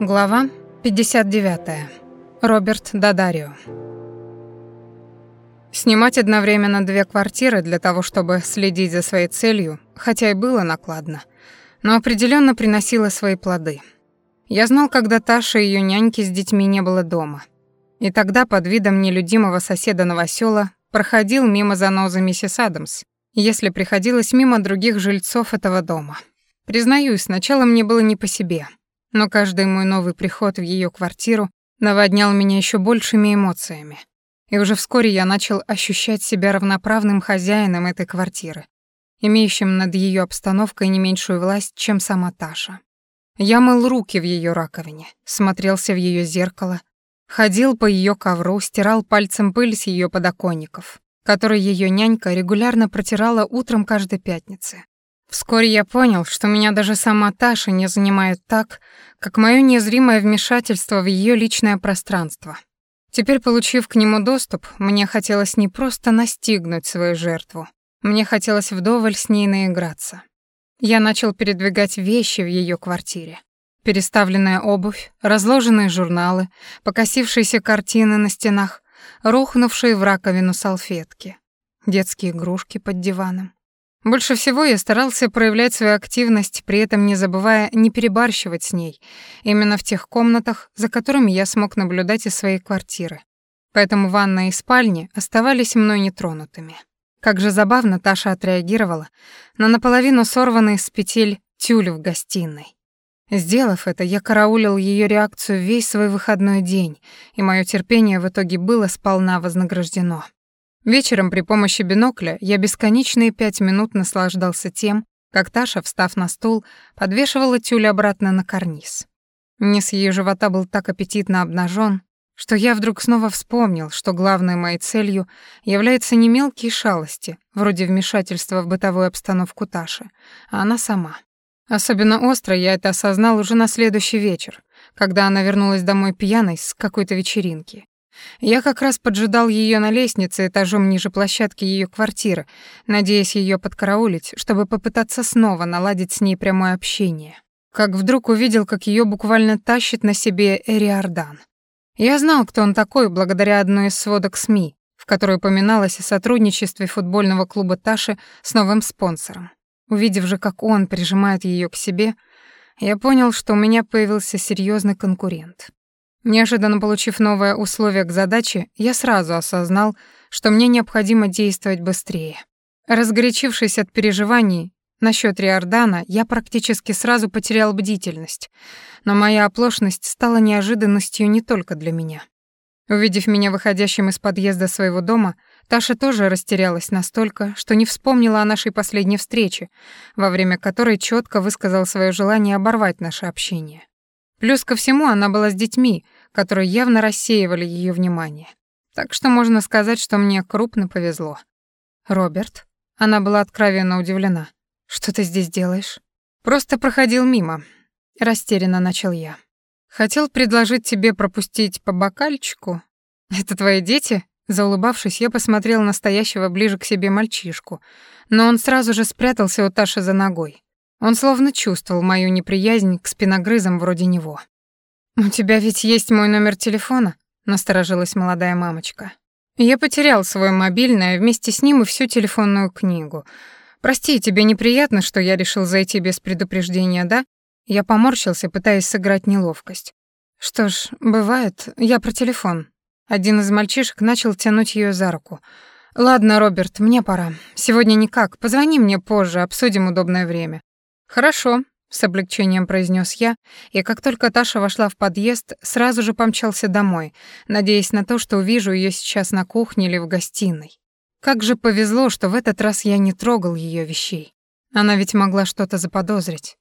Глава 59. Роберт Дадарио. Снимать одновременно две квартиры для того, чтобы следить за своей целью, хотя и было накладно, но определенно приносило свои плоды. Я знал, когда Таша и ее няньки с детьми не было дома. И тогда под видом нелюдимого соседа новосёла проходил мимо занозы миссис Адамс, если приходилось мимо других жильцов этого дома. Признаюсь, сначала мне было не по себе, но каждый мой новый приход в ее квартиру наводнял меня еще большими эмоциями. И уже вскоре я начал ощущать себя равноправным хозяином этой квартиры, имеющим над ее обстановкой не меньшую власть, чем сама Таша. Я мыл руки в ее раковине, смотрелся в ее зеркало, ходил по ее ковру, стирал пальцем пыль с ее подоконников, который ее нянька регулярно протирала утром каждой пятницы. Вскоре я понял, что меня даже сама Таша не занимает так, как моё незримое вмешательство в её личное пространство. Теперь, получив к нему доступ, мне хотелось не просто настигнуть свою жертву, мне хотелось вдоволь с ней наиграться. Я начал передвигать вещи в её квартире. Переставленная обувь, разложенные журналы, покосившиеся картины на стенах, рухнувшие в раковину салфетки, детские игрушки под диваном. Больше всего я старался проявлять свою активность, при этом не забывая не перебарщивать с ней, именно в тех комнатах, за которыми я смог наблюдать из своей квартиры. Поэтому ванная и спальни оставались мной нетронутыми. Как же забавно Таша отреагировала на наполовину сорванный с петель тюль в гостиной. Сделав это, я караулил ее реакцию весь свой выходной день, и мое терпение в итоге было сполна вознаграждено. Вечером при помощи бинокля я бесконечные пять минут наслаждался тем, как Таша, встав на стул, подвешивала тюль обратно на карниз. Низ ее живота был так аппетитно обнажен, что я вдруг снова вспомнил, что главной моей целью является не мелкие шалости, вроде вмешательства в бытовую обстановку Таши, а она сама. Особенно остро я это осознал уже на следующий вечер, когда она вернулась домой пьяной с какой-то вечеринки. Я как раз поджидал ее на лестнице этажом ниже площадки ее квартиры, надеясь ее подкараулить, чтобы попытаться снова наладить с ней прямое общение. Как вдруг увидел, как ее буквально тащит на себе Эриордан. Я знал, кто он такой, благодаря одной из сводок СМИ, в которой упоминалось о сотрудничестве футбольного клуба Таши с новым спонсором. Увидев же, как он прижимает ее к себе, я понял, что у меня появился серьезный конкурент. Неожиданно получив новое условие к задаче, я сразу осознал, что мне необходимо действовать быстрее. Разгорячившись от переживаний насчет Риордана, я практически сразу потерял бдительность, но моя оплошность стала неожиданностью не только для меня. Увидев меня выходящим из подъезда своего дома, Таша тоже растерялась настолько, что не вспомнила о нашей последней встрече, во время которой четко высказал свое желание оборвать наше общение. Плюс ко всему она была с детьми, которые явно рассеивали ее внимание. Так что можно сказать, что мне крупно повезло. «Роберт?» Она была откровенно удивлена. «Что ты здесь делаешь?» «Просто проходил мимо», — растерянно начал я. «Хотел предложить тебе пропустить по бокальчику. Это твои дети?» Заулыбавшись, я посмотрел на стоящего ближе к себе мальчишку, но он сразу же спрятался у Таши за ногой. Он словно чувствовал мою неприязнь к спиногрызам вроде него. «У тебя ведь есть мой номер телефона?» — насторожилась молодая мамочка. «Я потерял свой мобильный, а вместе с ним и всю телефонную книгу. Прости, тебе неприятно, что я решил зайти без предупреждения, да?» Я поморщился, пытаясь сыграть неловкость. «Что ж, бывает, я про телефон». Один из мальчишек начал тянуть ее за руку. «Ладно, Роберт, мне пора. Сегодня никак. Позвони мне позже, обсудим удобное время. «Хорошо», — с облегчением произнес я, и как только Таша вошла в подъезд, сразу же помчался домой, надеясь на то, что увижу ее сейчас на кухне или в гостиной. Как же повезло, что в этот раз я не трогал ее вещей. Она ведь могла что-то заподозрить.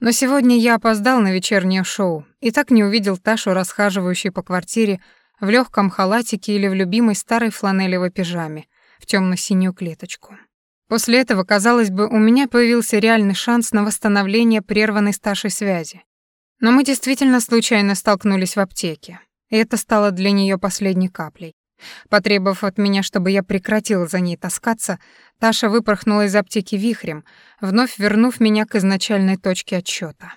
Но сегодня я опоздал на вечернее шоу и так не увидел Ташу, расхаживающей по квартире в легком халатике или в любимой старой фланелевой пижаме в темно синюю клеточку. После этого, казалось бы, у меня появился реальный шанс на восстановление прерванной старшей связи. Но мы действительно случайно столкнулись в аптеке, и это стало для нее последней каплей. Потребовав от меня, чтобы я прекратил за ней таскаться, Таша выпорхнула из аптеки вихрем, вновь вернув меня к изначальной точке отсчета.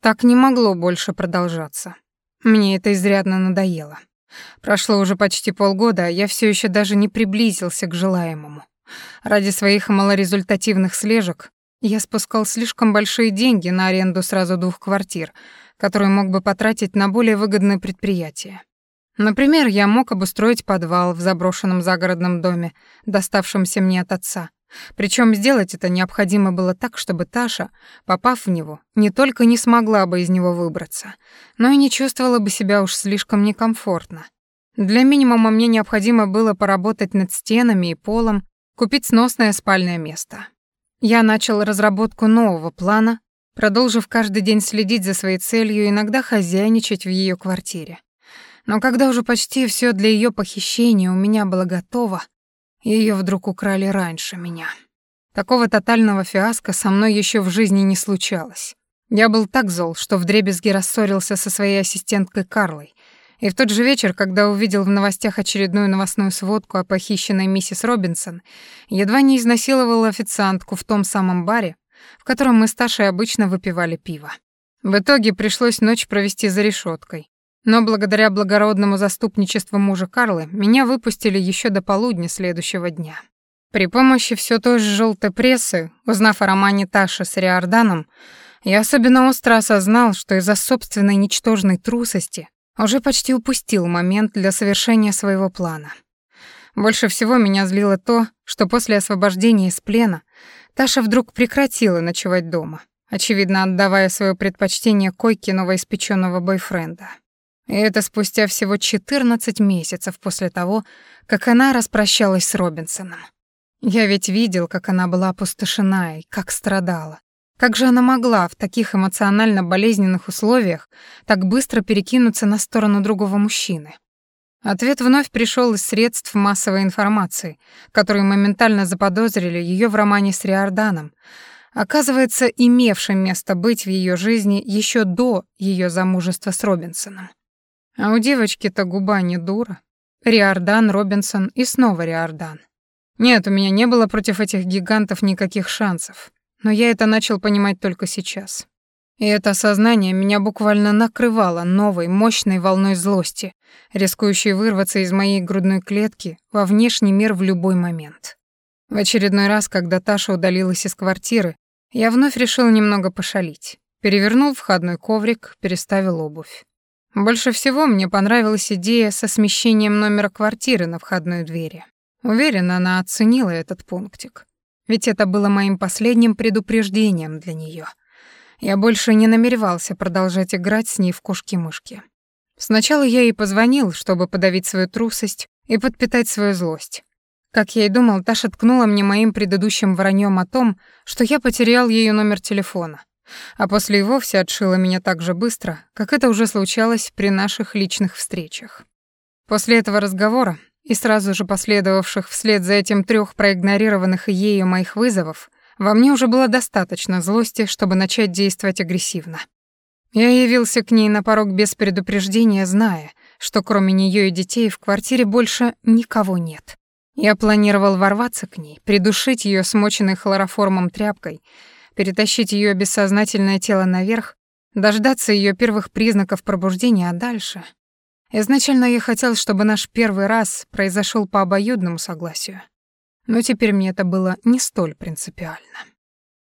Так не могло больше продолжаться. Мне это изрядно надоело. Прошло уже почти полгода, а я все еще даже не приблизился к желаемому. Ради своих малорезультативных слежек я спускал слишком большие деньги на аренду сразу двух квартир, которые мог бы потратить на более выгодные предприятия. Например, я мог обустроить подвал в заброшенном загородном доме, доставшемся мне от отца. Причем сделать это необходимо было так, чтобы Таша, попав в него, не только не смогла бы из него выбраться, но и не чувствовала бы себя уж слишком некомфортно. Для минимума мне необходимо было поработать над стенами и полом, купить сносное спальное место. Я начал разработку нового плана, продолжив каждый день следить за своей целью иногда хозяйничать в ее квартире. Но когда уже почти все для ее похищения у меня было готово, ее вдруг украли раньше меня. Такого тотального фиаско со мной еще в жизни не случалось. Я был так зол, что вдребезги рассорился со своей ассистенткой Карлой. И в тот же вечер, когда увидел в новостях очередную новостную сводку о похищенной миссис Робинсон, едва не изнасиловал официантку в том самом баре, в котором мы с Ташей обычно выпивали пиво. В итоге пришлось ночь провести за решеткой, но благодаря благородному заступничеству мужа Карлы меня выпустили еще до полудня следующего дня. При помощи все той же желтой прессы, узнав о романе Таши с Риорданом, я особенно остро осознал, что из-за собственной ничтожной трусости уже почти упустил момент для совершения своего плана. Больше всего меня злило то, что после освобождения из плена Таша вдруг прекратила ночевать дома, очевидно отдавая свое предпочтение койке новоиспеченного бойфренда. И это спустя всего 14 месяцев после того, как она распрощалась с Робинсоном. Я ведь видел, как она была опустошена и как страдала. Как же она могла в таких эмоционально болезненных условиях так быстро перекинуться на сторону другого мужчины? Ответ вновь пришел из средств массовой информации, которые моментально заподозрили ее в романе с Риорданом, оказывается, имевшим место быть в ее жизни еще до ее замужества с Робинсоном. А у девочки-то губа не дура. Риордан, Робинсон и снова Риордан. Нет, у меня не было против этих гигантов никаких шансов. Но я это начал понимать только сейчас. И это осознание меня буквально накрывало новой, мощной волной злости, рискующей вырваться из моей грудной клетки во внешний мир в любой момент. В очередной раз, когда Таша удалилась из квартиры, я вновь решил немного пошалить. Перевернул входной коврик, переставил обувь. Больше всего мне понравилась идея со смещением номера квартиры на входной двери. Уверена, она оценила этот пунктик. Ведь это было моим последним предупреждением для нее. Я больше не намеревался продолжать играть с ней в кошки-мышки. Сначала я ей позвонил, чтобы подавить свою трусость и подпитать свою злость. Как я и думал, Таша ткнула мне моим предыдущим враньем о том, что я потерял ее номер телефона а после и вовсе отшила меня так же быстро, как это уже случалось при наших личных встречах. После этого разговора и сразу же последовавших вслед за этим трех проигнорированных ею моих вызовов, во мне уже было достаточно злости, чтобы начать действовать агрессивно. Я явился к ней на порог без предупреждения, зная, что кроме нее и детей в квартире больше никого нет. Я планировал ворваться к ней, придушить ее смоченной хлороформом тряпкой перетащить ее бессознательное тело наверх, дождаться ее первых признаков пробуждения, а дальше... Изначально я хотел, чтобы наш первый раз произошел по обоюдному согласию. Но теперь мне это было не столь принципиально.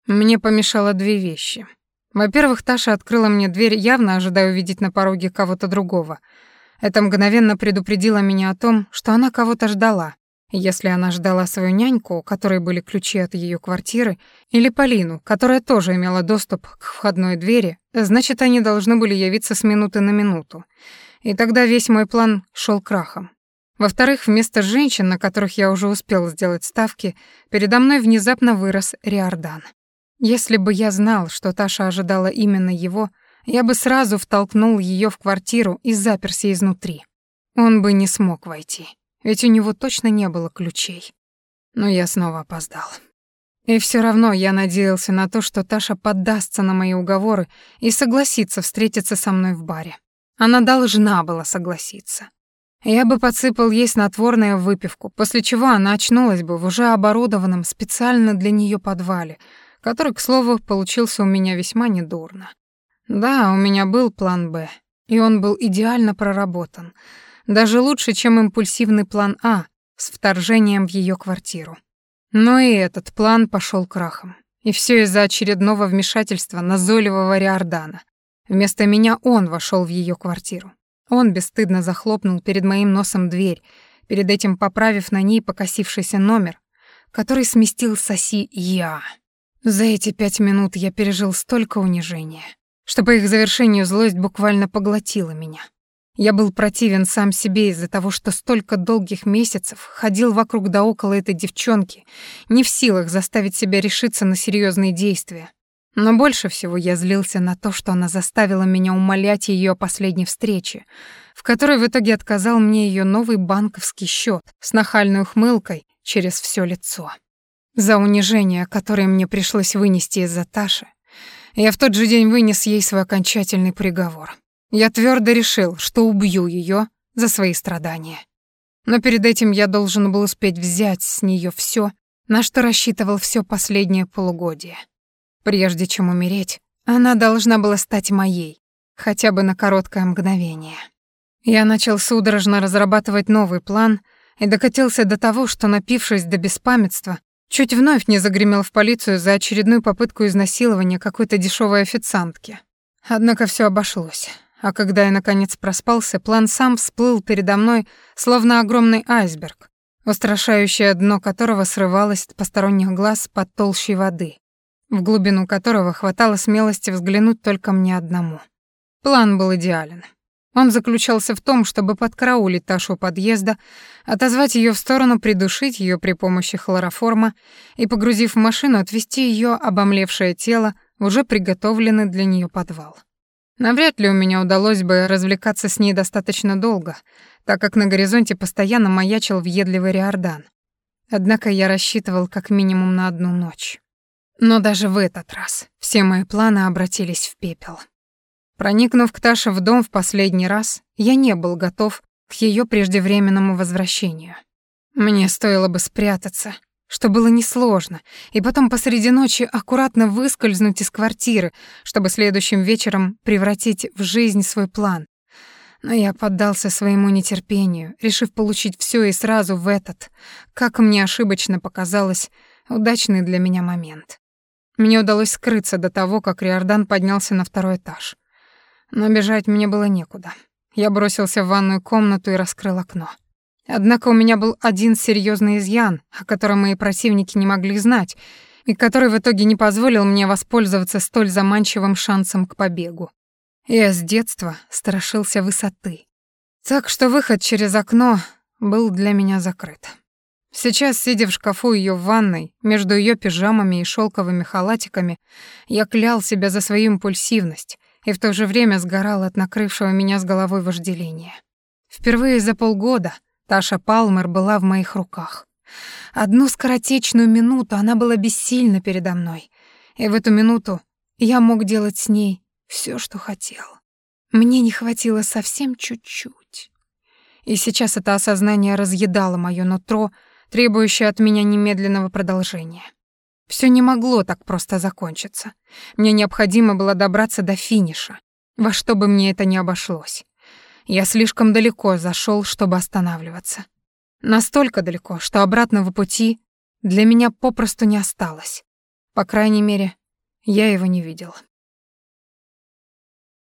Мне помешало две вещи. Во-первых, Таша открыла мне дверь, явно ожидая увидеть на пороге кого-то другого. Это мгновенно предупредило меня о том, что она кого-то ждала, если она ждала свою няньку, у которой были ключи от ее квартиры, или Полину, которая тоже имела доступ к входной двери, значит, они должны были явиться с минуты на минуту. И тогда весь мой план шел крахом. Во-вторых, вместо женщин, на которых я уже успел сделать ставки, передо мной внезапно вырос Риордан. Если бы я знал, что Таша ожидала именно его, я бы сразу втолкнул ее в квартиру и заперся изнутри. Он бы не смог войти ведь у него точно не было ключей. Но я снова опоздал. И все равно я надеялся на то, что Таша поддастся на мои уговоры и согласится встретиться со мной в баре. Она должна была согласиться. Я бы подсыпал ей снотворное в выпивку, после чего она очнулась бы в уже оборудованном специально для нее подвале, который, к слову, получился у меня весьма недурно. Да, у меня был план «Б», и он был идеально проработан, даже лучше, чем импульсивный план А с вторжением в ее квартиру. Но и этот план пошел крахом. И все из-за очередного вмешательства назойливого Риордана. Вместо меня он вошел в ее квартиру. Он бесстыдно захлопнул перед моим носом дверь, перед этим поправив на ней покосившийся номер, который сместил соси я. За эти пять минут я пережил столько унижения, что по их завершению злость буквально поглотила меня. Я был противен сам себе из-за того, что столько долгих месяцев ходил вокруг да около этой девчонки, не в силах заставить себя решиться на серьезные действия. Но больше всего я злился на то, что она заставила меня умолять ее о последней встрече, в которой в итоге отказал мне ее новый банковский счет с нахальной ухмылкой через все лицо. За унижение, которое мне пришлось вынести из-за Таши, я в тот же день вынес ей свой окончательный приговор. Я твердо решил, что убью ее за свои страдания. Но перед этим я должен был успеть взять с нее все, на что рассчитывал все последнее полугодие. Прежде чем умереть, она должна была стать моей, хотя бы на короткое мгновение. Я начал судорожно разрабатывать новый план и докатился до того, что, напившись до беспамятства, чуть вновь не загремел в полицию за очередную попытку изнасилования какой-то дешевой официантки. Однако все обошлось. А когда я, наконец, проспался, план сам всплыл передо мной, словно огромный айсберг, устрашающее дно которого срывалось от посторонних глаз под толщей воды, в глубину которого хватало смелости взглянуть только мне одному. План был идеален. Он заключался в том, чтобы подкараулить Ташу подъезда, отозвать ее в сторону, придушить ее при помощи хлороформа и, погрузив в машину, отвезти ее обомлевшее тело в уже приготовленный для нее подвал. Навряд ли у меня удалось бы развлекаться с ней достаточно долго, так как на горизонте постоянно маячил въедливый Риордан. Однако я рассчитывал как минимум на одну ночь. Но даже в этот раз все мои планы обратились в пепел. Проникнув к Таше в дом в последний раз, я не был готов к ее преждевременному возвращению. Мне стоило бы спрятаться, что было несложно, и потом посреди ночи аккуратно выскользнуть из квартиры, чтобы следующим вечером превратить в жизнь свой план. Но я поддался своему нетерпению, решив получить все и сразу в этот, как мне ошибочно показалось, удачный для меня момент. Мне удалось скрыться до того, как Риордан поднялся на второй этаж. Но бежать мне было некуда. Я бросился в ванную комнату и раскрыл окно. Однако у меня был один серьезный изъян, о котором мои противники не могли знать, и который в итоге не позволил мне воспользоваться столь заманчивым шансом к побегу. Я с детства страшился высоты. Так что выход через окно был для меня закрыт. Сейчас, сидя в шкафу ее в ванной, между ее пижамами и шелковыми халатиками, я клял себя за свою импульсивность и в то же время сгорал от накрывшего меня с головой вожделения. Впервые за полгода Таша Палмер была в моих руках. Одну скоротечную минуту она была бессильна передо мной, и в эту минуту я мог делать с ней все, что хотел. Мне не хватило совсем чуть-чуть. И сейчас это осознание разъедало моё нутро, требующее от меня немедленного продолжения. Все не могло так просто закончиться. Мне необходимо было добраться до финиша, во что бы мне это ни обошлось. Я слишком далеко зашел, чтобы останавливаться. Настолько далеко, что обратного пути для меня попросту не осталось. По крайней мере, я его не видел.